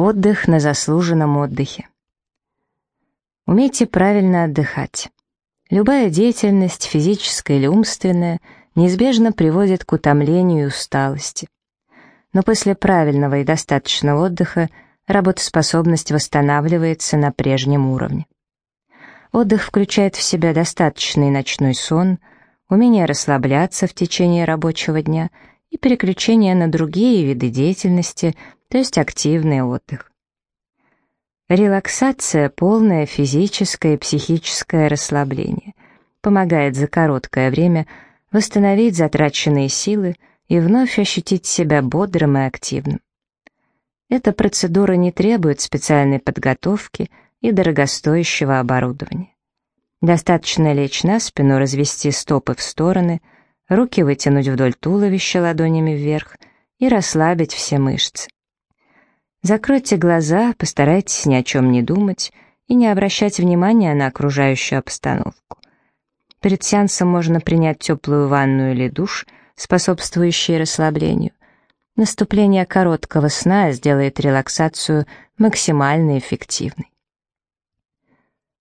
Отдых на заслуженном отдыхе. Умейте правильно отдыхать. Любая деятельность, физическая или умственная, неизбежно приводит к утомлению и усталости. Но после правильного и достаточного отдыха работоспособность восстанавливается на прежнем уровне. Отдых включает в себя достаточный ночной сон, умение расслабляться в течение рабочего дня и переключение на другие виды деятельности, то есть активный отдых. Релаксация — полное физическое и психическое расслабление. Помогает за короткое время восстановить затраченные силы и вновь ощутить себя бодрым и активным. Эта процедура не требует специальной подготовки и дорогостоящего оборудования. Достаточно лечь на спину, развести стопы в стороны, руки вытянуть вдоль туловища ладонями вверх и расслабить все мышцы. Закройте глаза, постарайтесь ни о чем не думать и не обращать внимания на окружающую обстановку. Перед сеансом можно принять теплую ванну или душ, способствующие расслаблению. Наступление короткого сна сделает релаксацию максимально эффективной.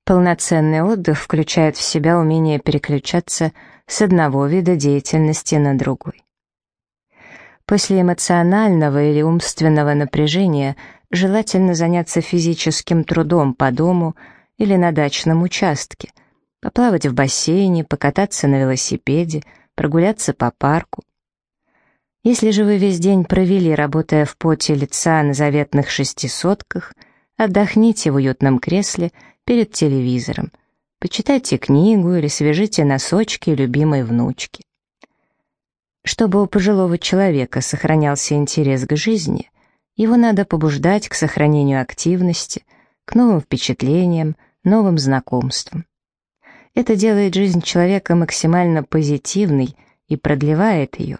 Полноценный отдых включает в себя умение переключаться с одного вида деятельности на другой. После эмоционального или умственного напряжения желательно заняться физическим трудом по дому или на дачном участке, поплавать в бассейне, покататься на велосипеде, прогуляться по парку. Если же вы весь день провели, работая в поте лица на заветных шестисотках, отдохните в уютном кресле перед телевизором, почитайте книгу или свяжите носочки любимой внучки. Чтобы у пожилого человека сохранялся интерес к жизни, его надо побуждать к сохранению активности, к новым впечатлениям, новым знакомствам. Это делает жизнь человека максимально позитивной и продлевает ее.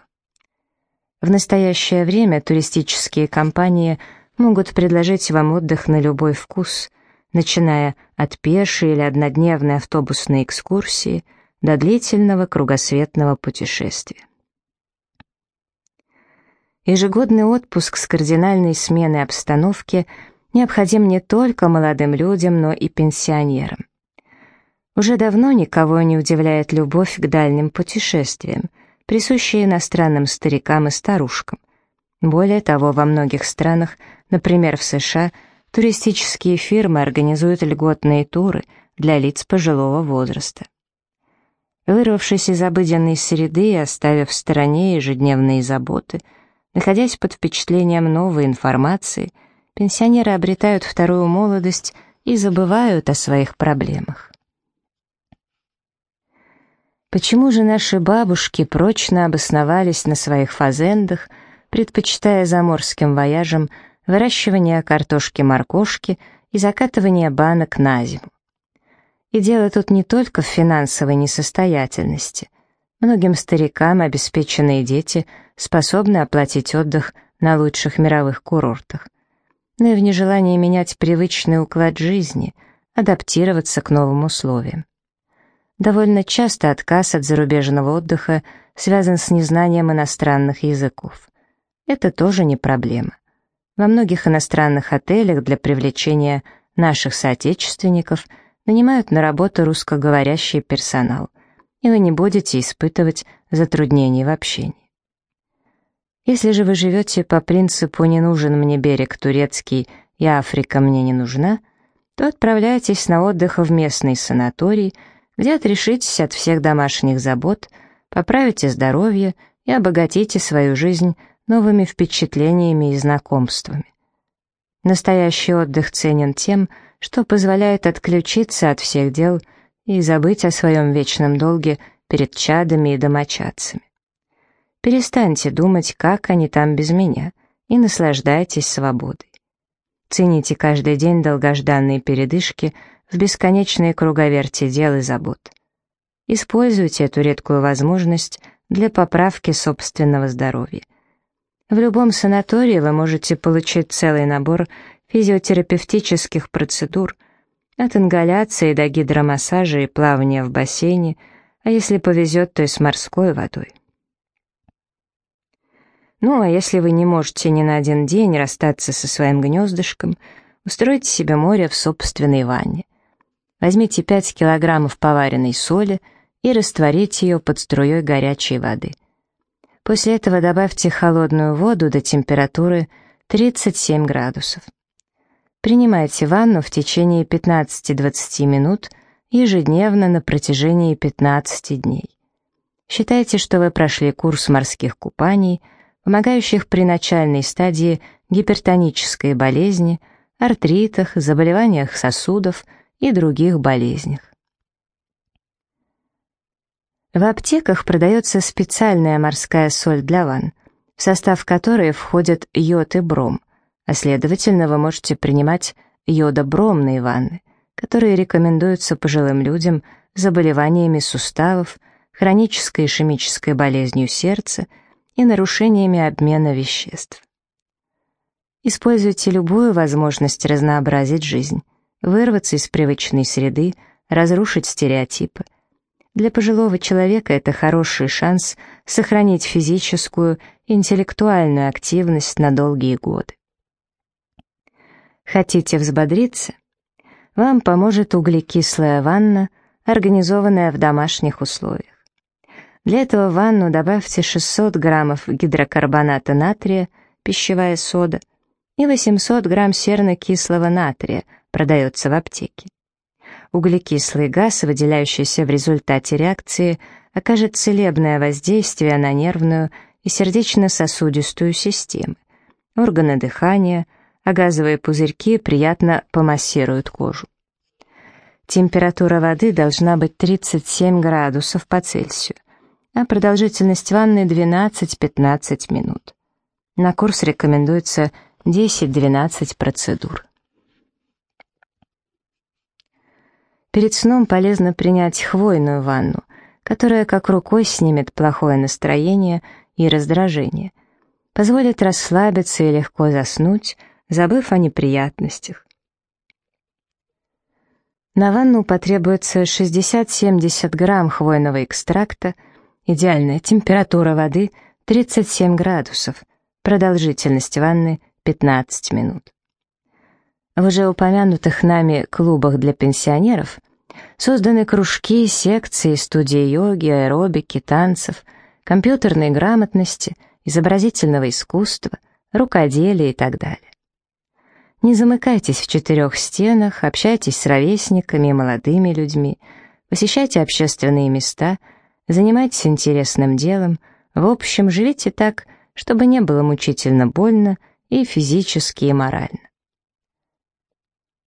В настоящее время туристические компании могут предложить вам отдых на любой вкус, начиная от пешей или однодневной автобусной экскурсии до длительного кругосветного путешествия. Ежегодный отпуск с кардинальной сменой обстановки необходим не только молодым людям, но и пенсионерам. Уже давно никого не удивляет любовь к дальним путешествиям, присущая иностранным старикам и старушкам. Более того, во многих странах, например, в США, туристические фирмы организуют льготные туры для лиц пожилого возраста. Вырвавшись из обыденной среды и оставив в стороне ежедневные заботы – Находясь под впечатлением новой информации, пенсионеры обретают вторую молодость и забывают о своих проблемах. Почему же наши бабушки прочно обосновались на своих фазендах, предпочитая заморским вояжам выращивание картошки-моркошки и закатывание банок на зиму? И дело тут не только в финансовой несостоятельности – Многим старикам обеспеченные дети способны оплатить отдых на лучших мировых курортах. Но и в нежелании менять привычный уклад жизни, адаптироваться к новым условиям. Довольно часто отказ от зарубежного отдыха связан с незнанием иностранных языков. Это тоже не проблема. Во многих иностранных отелях для привлечения наших соотечественников нанимают на работу русскоговорящий персонал – и вы не будете испытывать затруднений в общении. Если же вы живете по принципу «не нужен мне берег турецкий и Африка мне не нужна», то отправляйтесь на отдых в местный санаторий, где отрешитесь от всех домашних забот, поправите здоровье и обогатите свою жизнь новыми впечатлениями и знакомствами. Настоящий отдых ценен тем, что позволяет отключиться от всех дел – и забыть о своем вечном долге перед чадами и домочадцами. Перестаньте думать, как они там без меня, и наслаждайтесь свободой. Цените каждый день долгожданные передышки в бесконечные круговерти дел и забот. Используйте эту редкую возможность для поправки собственного здоровья. В любом санатории вы можете получить целый набор физиотерапевтических процедур – от ингаляции до гидромассажа и плавания в бассейне, а если повезет, то и с морской водой. Ну, а если вы не можете ни на один день расстаться со своим гнездышком, устройте себе море в собственной ванне. Возьмите 5 килограммов поваренной соли и растворите ее под струей горячей воды. После этого добавьте холодную воду до температуры 37 градусов. Принимайте ванну в течение 15-20 минут ежедневно на протяжении 15 дней. Считайте, что вы прошли курс морских купаний – помогающих при начальной стадии гипертонической болезни, артритах, заболеваниях сосудов и других болезнях. В аптеках продается специальная морская соль для ванн, в состав которой входят йод и бром, а следовательно вы можете принимать йодобромные ванны, которые рекомендуются пожилым людям с заболеваниями суставов, хронической ишемической болезнью сердца и нарушениями обмена веществ. Используйте любую возможность разнообразить жизнь, вырваться из привычной среды, разрушить стереотипы. Для пожилого человека это хороший шанс сохранить физическую и интеллектуальную активность на долгие годы. Хотите взбодриться? Вам поможет углекислая ванна, организованная в домашних условиях. Для этого в ванну добавьте 600 граммов гидрокарбоната натрия, пищевая сода, и 800 грамм серно-кислого натрия, продается в аптеке. Углекислый газ, выделяющийся в результате реакции, окажет целебное воздействие на нервную и сердечно-сосудистую системы, органы дыхания, а газовые пузырьки приятно помассируют кожу. Температура воды должна быть 37 градусов по Цельсию а продолжительность ванны 12-15 минут. На курс рекомендуется 10-12 процедур. Перед сном полезно принять хвойную ванну, которая как рукой снимет плохое настроение и раздражение, позволит расслабиться и легко заснуть, забыв о неприятностях. На ванну потребуется 60-70 грамм хвойного экстракта – Идеальная температура воды 37 градусов. Продолжительность ванны 15 минут. В уже упомянутых нами клубах для пенсионеров созданы кружки, секции, студии йоги, аэробики, танцев, компьютерной грамотности, изобразительного искусства, рукоделия и так далее. Не замыкайтесь в четырех стенах, общайтесь с ровесниками и молодыми людьми, посещайте общественные места – Занимайтесь интересным делом, в общем, живите так, чтобы не было мучительно больно и физически, и морально.